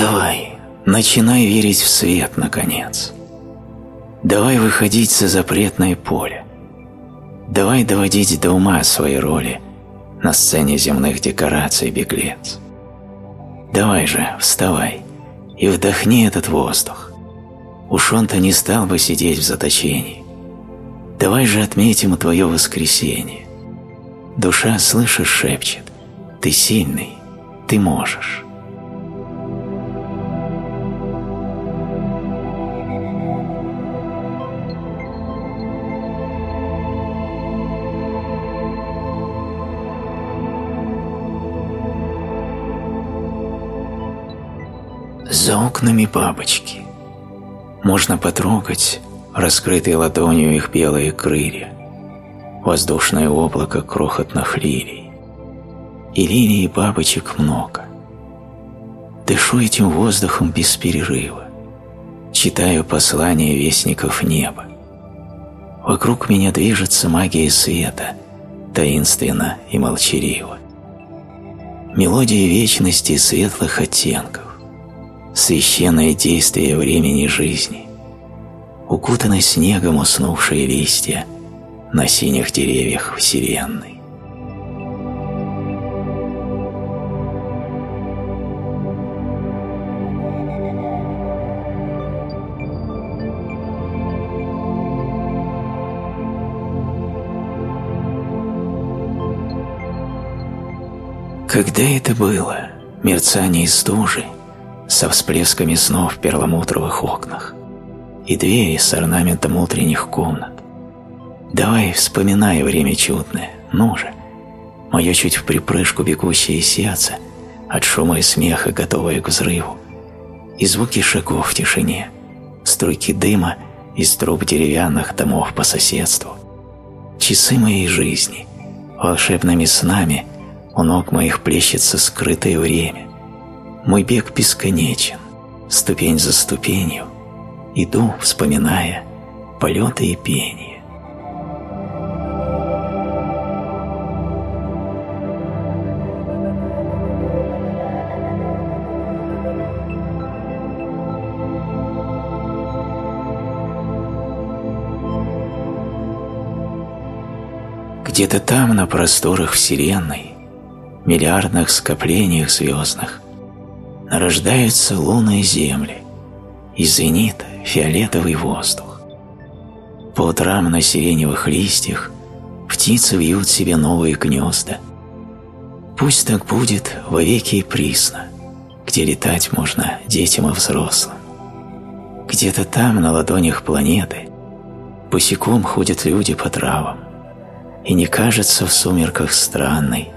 Давай, начинай верить в свет, наконец. Давай выходить за запретное поле. Давай доводить до ума свои роли на сцене земных декораций, беглец. Давай же, вставай и вдохни этот воздух. Уж он-то не стал бы сидеть в заточении. Давай же отметим твое воскресенье. Душа, слышишь, шепчет, ты сильный, ты можешь. За окнами бабочки. Можно потрогать раскрытые ладонью их белые крылья, воздушное облако крохотных лилий. И лилий бабочек много. Дышу этим воздухом без перерыва, читаю послания вестников неба. Вокруг меня движется магия света, таинственно и молчаливо. Мелодия вечности светлых оттенков священное действие времени жизни, укутаны снегом уснувшие листья на синих деревьях Вселенной. Когда это было, мерцание стужи – со всплесками снов в перламутровых окнах и двери с орнаментом утренних комнат. Давай, вспоминай время чудное, ну же, мое чуть в припрыжку бегущее сердце, от шума и смеха готовое к взрыву, и звуки шагов в тишине, струйки дыма из труб деревянных домов по соседству, часы моей жизни, волшебными снами у ног моих плещется скрытое время, мой бег бесконечен, ступень за ступенью, иду, вспоминая полеты и пение. Где-то там, на просторах Вселенной, миллиардных скоплениях звездных, рождаются луны и земли, и звенит фиолетовый воздух. По утрам на сиреневых листьях птицы вьют себе новые гнезда. Пусть так будет вовеки и присно, где летать можно детям и взрослым. Где-то там, на ладонях планеты, босиком ходят люди по травам, и не кажется в сумерках странной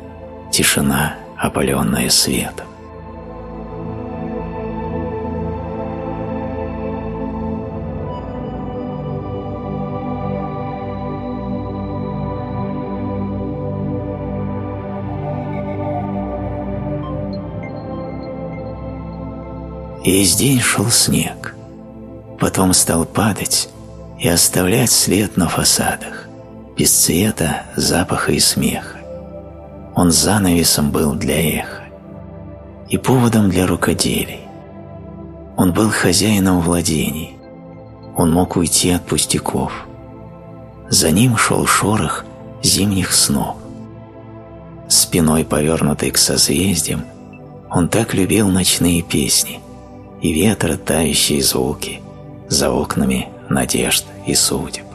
тишина, опаленная светом. И весь день шел снег. Потом стал падать и оставлять след на фасадах, без цвета, запаха и смеха. Он занавесом был для эха и поводом для рукоделий. Он был хозяином владений, он мог уйти от пустяков. За ним шел шорох зимних снов. Спиной повернутой к созвездиям, он так любил ночные песни, и ветра тающие звуки за окнами надежд и судеб.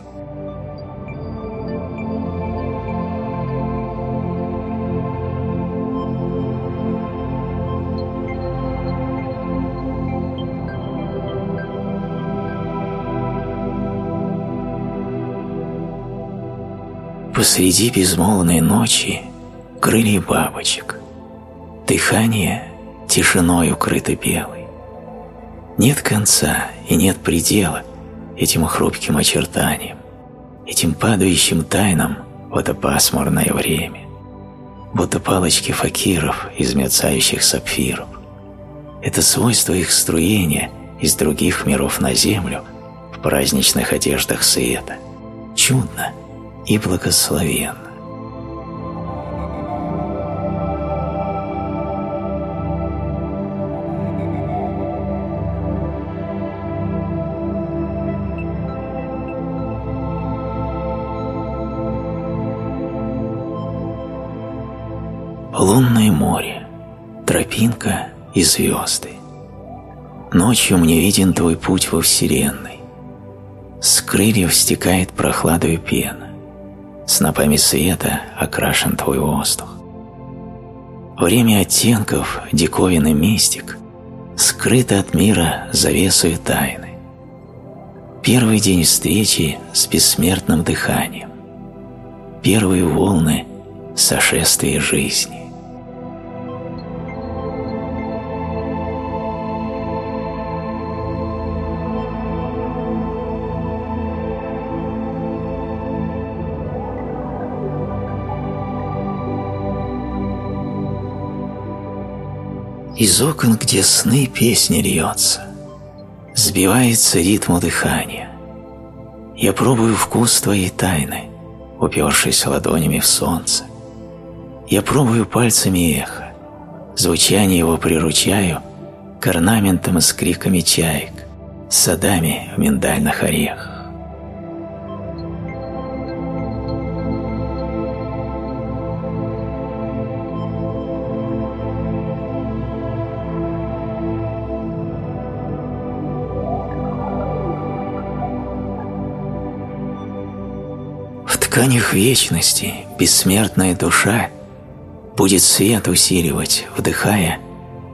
Посреди безмолвной ночи крылья бабочек, дыхание тишиной укрыто белой. Нет конца и нет предела этим хрупким очертаниям, этим падающим тайнам в это пасмурное время, будто палочки факиров из мерцающих сапфиров. Это свойство их струения из других миров на землю в праздничных одеждах света. Чудно и благословенно. И звезды. Ночью мне виден твой путь во Вселенной. С крыльев стекает прохладою пена. Снопами света окрашен твой воздух. Время оттенков, диковин и мистик скрыто от мира завесою тайны. Первый день встречи с бессмертным дыханием. Первые волны сошествия жизни. Из окон, где сны, песня льется, Сбивается ритму дыхания. Я пробую вкус твоей тайны, Упершись ладонями в солнце. Я пробую пальцами эхо, Звучание его приручаю К орнаментам с криками чаек, Садами в миндальных орехах. Тканях вечности бессмертная душа будет свет усиливать, вдыхая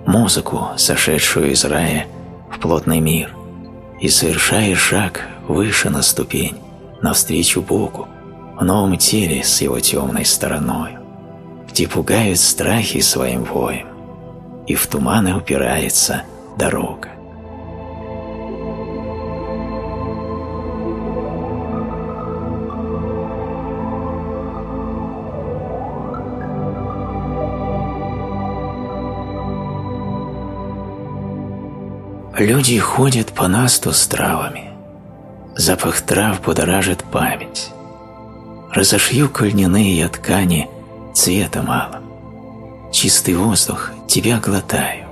музыку, сошедшую из рая в плотный мир, и совершая шаг выше на ступень, навстречу Богу, в новом теле с его темной стороной, где пугают страхи своим воем, и в туманы упирается дорога. Люди ходят по насту с травами. Запах трав будоражит память. Разошью кольняные ткани цвета мало. Чистый воздух тебя глотаю,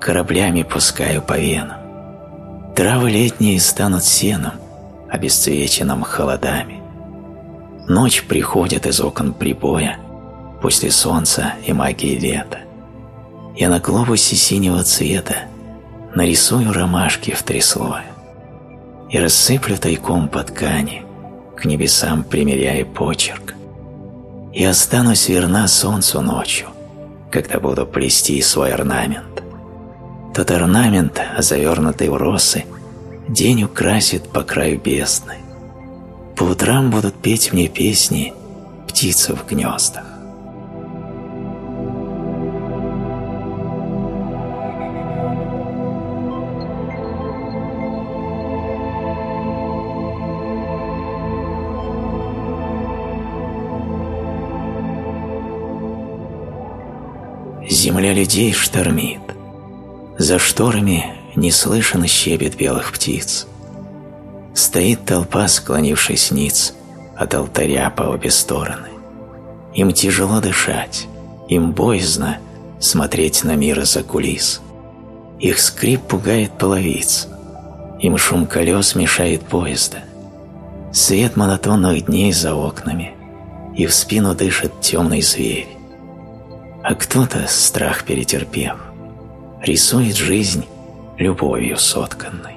кораблями пускаю по венам. Травы летние станут сеном, обесцвеченным холодами. Ночь приходит из окон прибоя, после солнца и магии лета. Я на глобусе синего цвета нарисую ромашки в три слоя и рассыплю тайком по ткани, к небесам примеряя почерк. И останусь верна солнцу ночью, когда буду плести свой орнамент. Тот орнамент, завернутый в росы, день украсит по краю бездны. По утрам будут петь мне песни птицы в гнездах. Земля людей штормит. За шторами не слышен щебет белых птиц. Стоит толпа, склонившись ниц, от алтаря по обе стороны. Им тяжело дышать, им боязно смотреть на мир за кулис. Их скрип пугает половиц, им шум колес мешает поезда. Свет монотонных дней за окнами, и в спину дышит темный зверь а кто-то, страх перетерпев, рисует жизнь любовью сотканной.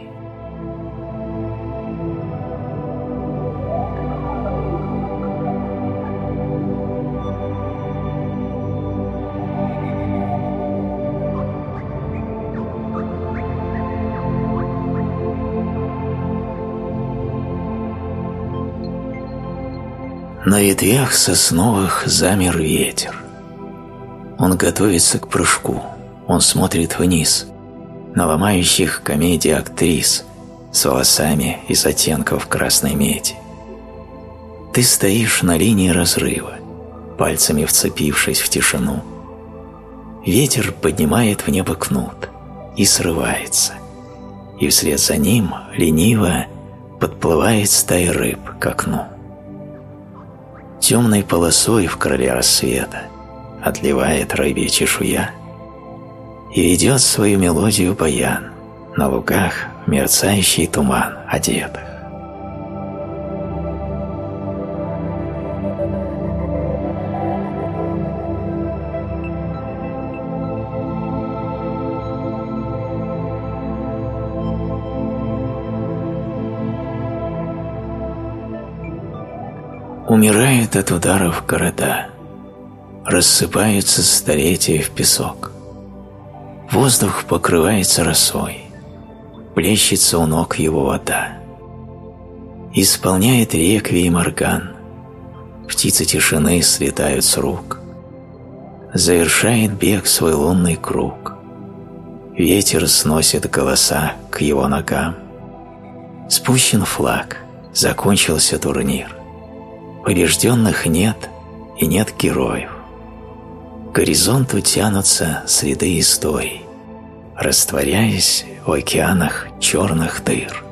На ветвях сосновых замер ветер. Он готовится к прыжку, он смотрит вниз, на ломающих комедии актрис с волосами из оттенков красной меди. Ты стоишь на линии разрыва, пальцами вцепившись в тишину. Ветер поднимает в небо кнут и срывается, и вслед за ним лениво подплывает стая рыб к окну. Темной полосой в крыле рассвета отливает рыбья чешуя. И ведет свою мелодию баян, на лугах мерцающий туман одетых. умирают от ударов города рассыпаются столетия в песок. Воздух покрывается росой, плещется у ног его вода. Исполняет реквием орган, птицы тишины слетают с рук. Завершает бег свой лунный круг. Ветер сносит голоса к его ногам. Спущен флаг, закончился турнир. Побежденных нет и нет героев. Горизонту тянутся следы историй, растворяясь в океанах черных дыр.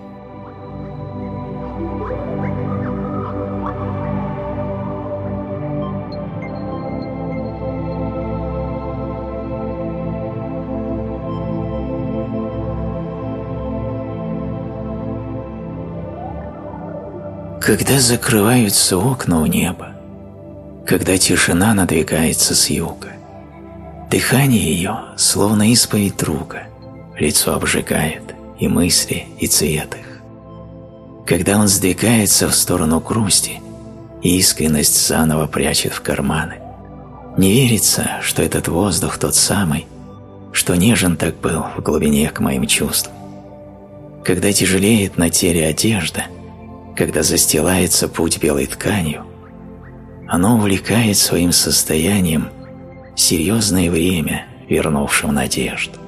Когда закрываются окна у неба, когда тишина надвигается с юга, дыхание ее, словно исповедь друга, лицо обжигает и мысли, и цвет их. Когда он сдвигается в сторону грусти, искренность заново прячет в карманы, не верится, что этот воздух тот самый, что нежен так был в глубине к моим чувствам. Когда тяжелеет на теле одежда – когда застилается путь белой тканью, оно увлекает своим состоянием серьезное время, вернувшим надежду.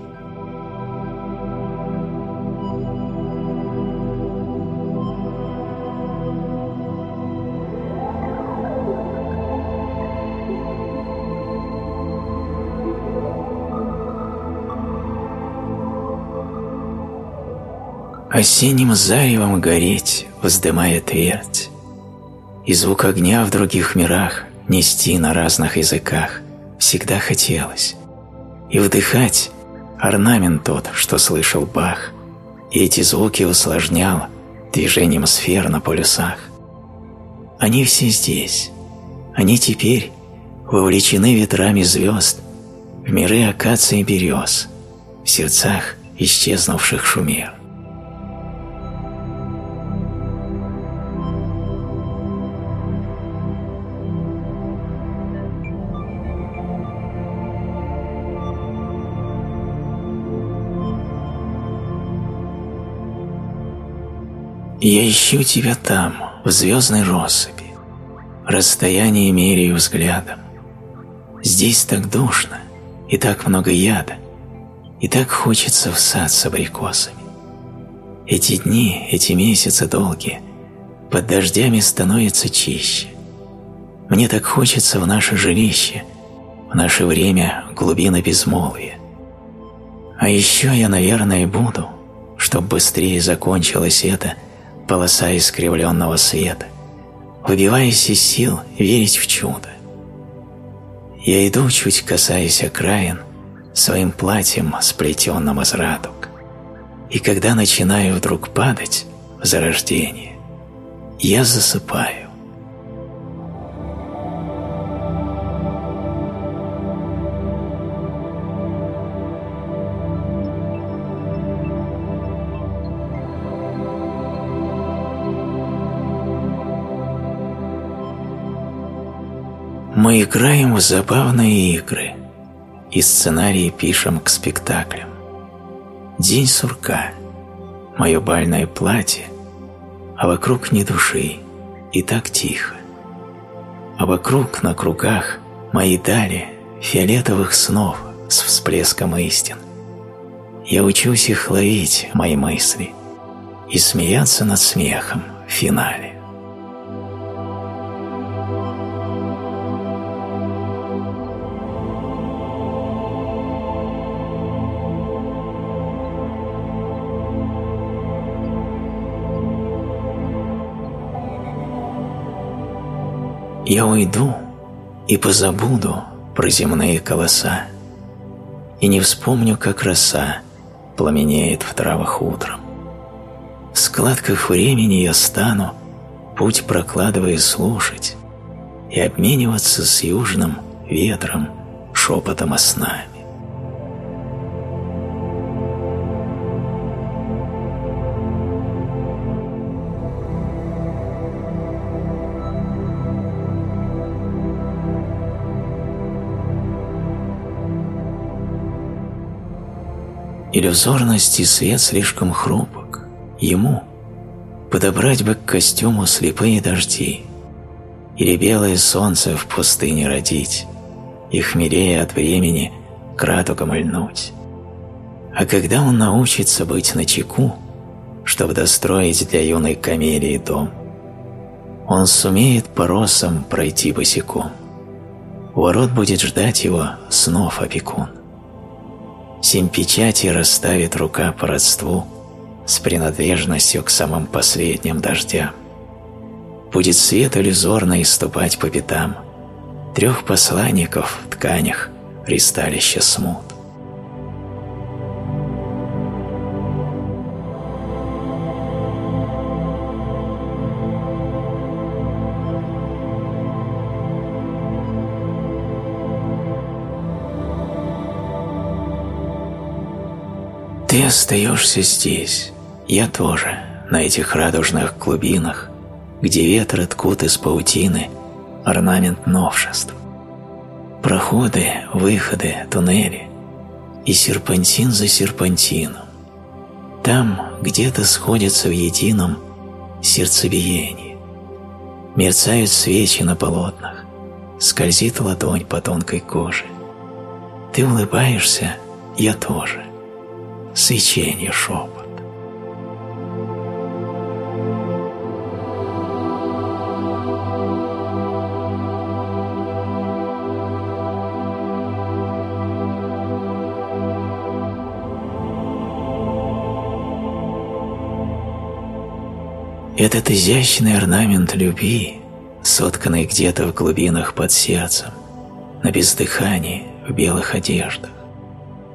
Осенним заревом гореть, вздымая твердь, И звук огня в других мирах нести на разных языках всегда хотелось. И вдыхать орнамент тот, что слышал Бах, и эти звуки усложнял движением сфер на полюсах. Они все здесь, они теперь вовлечены ветрами звезд в миры акаций и берез, в сердцах исчезнувших шумер. Я ищу тебя там, в звездной россыпи, расстояние меряю взглядом. Здесь так душно, и так много яда, и так хочется в сад с абрикосами. Эти дни, эти месяцы долгие, под дождями становятся чище. Мне так хочется в наше жилище, в наше время глубина безмолвия. А еще я, наверное, буду, чтоб быстрее закончилось это – полоса искривленного света, выбиваясь из сил верить в чудо. Я иду, чуть касаясь окраин, своим платьем, сплетенным из радуг. И когда начинаю вдруг падать в зарождение, я засыпаю. Мы играем в забавные игры и сценарии пишем к спектаклям. День сурка, мое бальное платье, а вокруг ни души, и так тихо. А вокруг на кругах мои дали фиолетовых снов с всплеском истин. Я учусь их ловить, мои мысли, и смеяться над смехом в финале. Я уйду и позабуду про земные колоса, И не вспомню, как роса пламенеет в травах утром. В складках времени я стану, путь прокладывая слушать И обмениваться с южным ветром шепотом о снами. Иллюзорность и свет слишком хрупок. Ему подобрать бы к костюму слепые дожди или белое солнце в пустыне родить, и хмелея от времени кратуком льнуть. А когда он научится быть начеку, чтобы достроить для юной камелии дом, он сумеет по росам пройти босиком. У ворот будет ждать его снов опекун. Семь печати расставит рука по родству с принадлежностью к самым последним дождям. Будет свет иллюзорно ступать по пятам трех посланников в тканях ристалища смут. Ты остаешься здесь, я тоже, на этих радужных глубинах, где ветры ткут из паутины орнамент новшеств. Проходы, выходы, туннели и серпантин за серпантином. Там где-то сходятся в едином сердцебиении. Мерцают свечи на полотнах, скользит ладонь по тонкой коже. Ты улыбаешься, я тоже свечение шепот. Этот изящный орнамент любви, сотканный где-то в глубинах под сердцем, на бездыхании, в белых одеждах,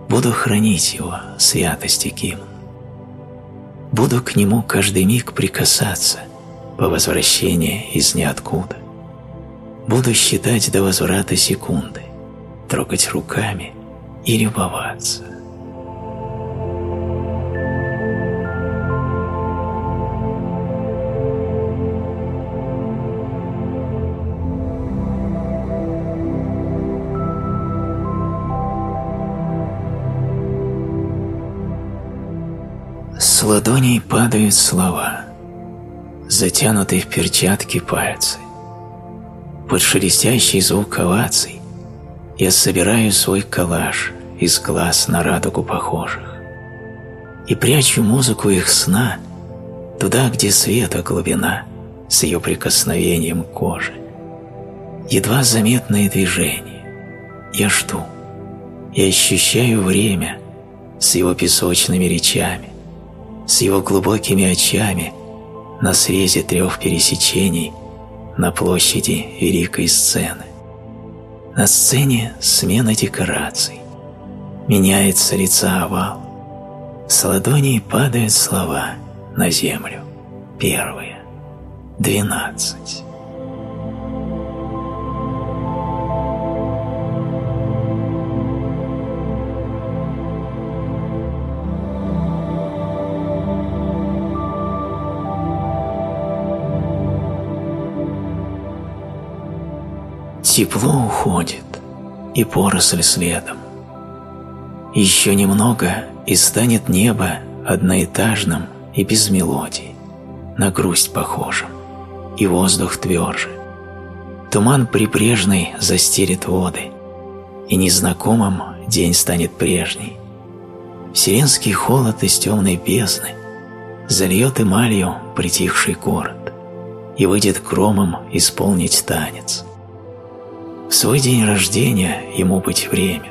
Буду хранить его, святости гимн. Буду к нему каждый миг прикасаться по возвращении из ниоткуда. Буду считать до возврата секунды, трогать руками и любоваться. Ладоней падают слова, затянутые в перчатки пальцы. Под шелестящий звук оваций я собираю свой коллаж из глаз на радугу похожих и прячу музыку их сна туда, где света глубина с ее прикосновением кожи. Едва заметное движение. Я жду. Я ощущаю время с его песочными речами, с его глубокими очами на срезе трех пересечений на площади великой сцены. На сцене смена декораций. Меняется лица овал. С ладоней падают слова на землю. Первые. Двенадцать. Тепло уходит, и поросль следом. Еще немного, и станет небо одноэтажным и без мелодий, на грусть похожим, и воздух тверже. Туман прибрежный застелит воды, и незнакомым день станет прежний. Вселенский холод из темной бездны зальет эмалью притихший город и выйдет громом исполнить танец. В свой день рождения ему быть время.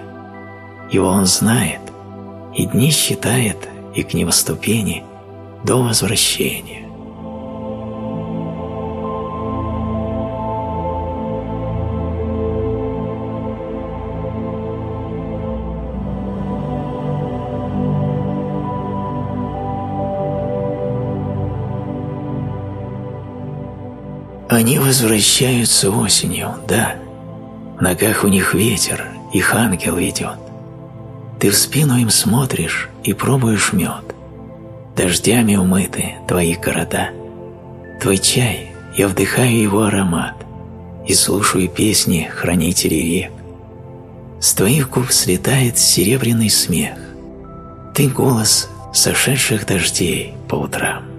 Его он знает, и дни считает, и к нему ступени до возвращения. Они возвращаются осенью, да, в ногах у них ветер, их ангел ведет. Ты в спину им смотришь и пробуешь мед. Дождями умыты твои города. Твой чай, я вдыхаю его аромат и слушаю песни хранителей рек. С твоих губ слетает серебряный смех. Ты голос сошедших дождей по утрам.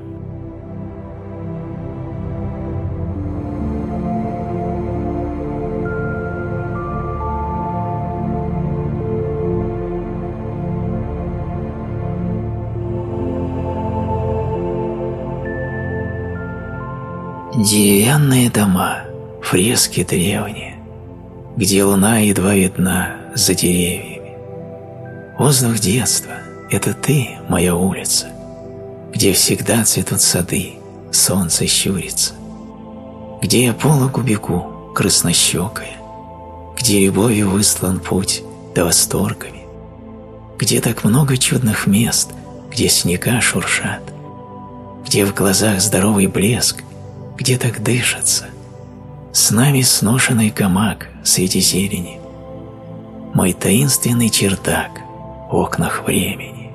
Деревянные дома, фрески древние, где луна едва видна за деревьями. Воздух детства — это ты, моя улица, где всегда цветут сады, солнце щурится, где я пологу бегу, краснощекая, где любовью выслан путь да восторгами, где так много чудных мест, где снега шуршат, где в глазах здоровый блеск, где так дышится. С нами сношенный гамак среди зелени. Мой таинственный чердак в окнах времени.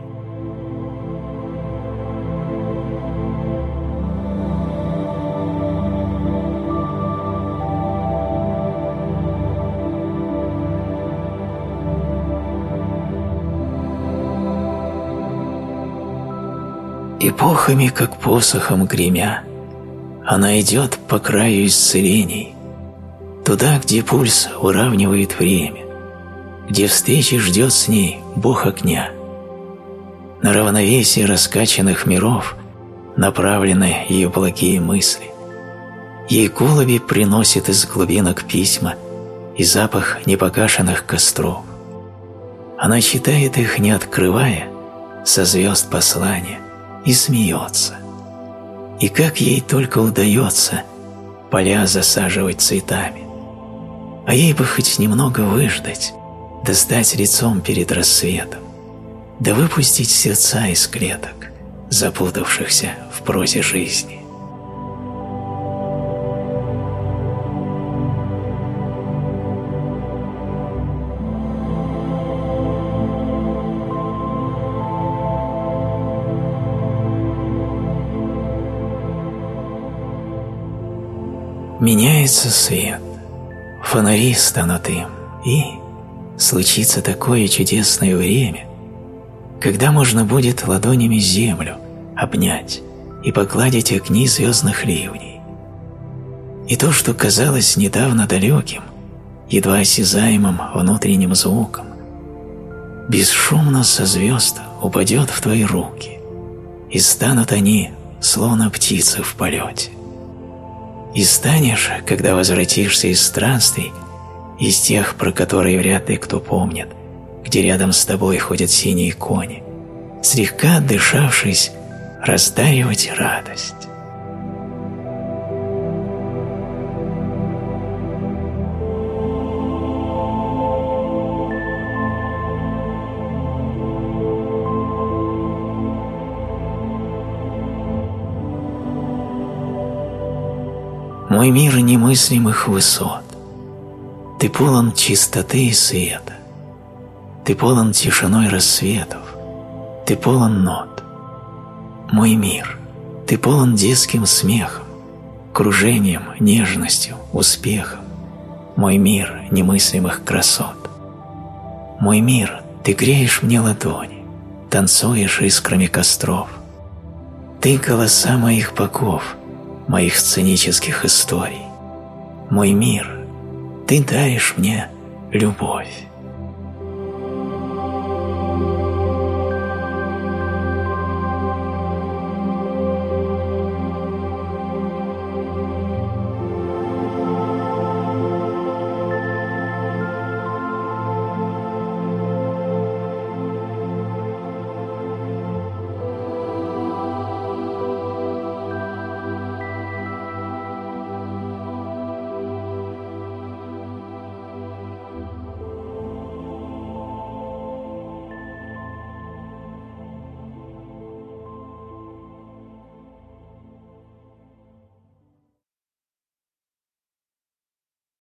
Эпохами, как посохом гремя, она идет по краю исцелений, туда, где пульс уравнивает время, где встречи ждет с ней Бог огня. На равновесие раскачанных миров направлены ее благие мысли. Ей голуби приносят из глубинок письма и запах непогашенных костров. Она читает их, не открывая, со звезд послания, и смеется. И как ей только удается поля засаживать цветами. А ей бы хоть немного выждать, да лицом перед рассветом, да выпустить сердца из клеток, запутавшихся в прозе жизни. Меняется свет, фонари станут им, и случится такое чудесное время, когда можно будет ладонями землю обнять и погладить огни звездных ливней. И то, что казалось недавно далеким, едва осязаемым внутренним звуком, бесшумно со звезд упадет в твои руки, и станут они, словно птицы в полете. И станешь, когда возвратишься из странствий, из тех, про которые вряд ли кто помнит, где рядом с тобой ходят синие кони, слегка отдышавшись, раздаривать радость. Мой мир немыслимых высот. Ты полон чистоты и света. Ты полон тишиной рассветов. Ты полон нот. Мой мир. Ты полон детским смехом, кружением, нежностью, успехом. Мой мир немыслимых красот. Мой мир, ты греешь мне ладони, танцуешь искрами костров. Ты голоса моих богов, моих сценических историй. Мой мир, ты даришь мне любовь.